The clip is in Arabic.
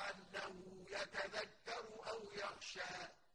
لَعَلَّهُ يَتَذَكَّرُ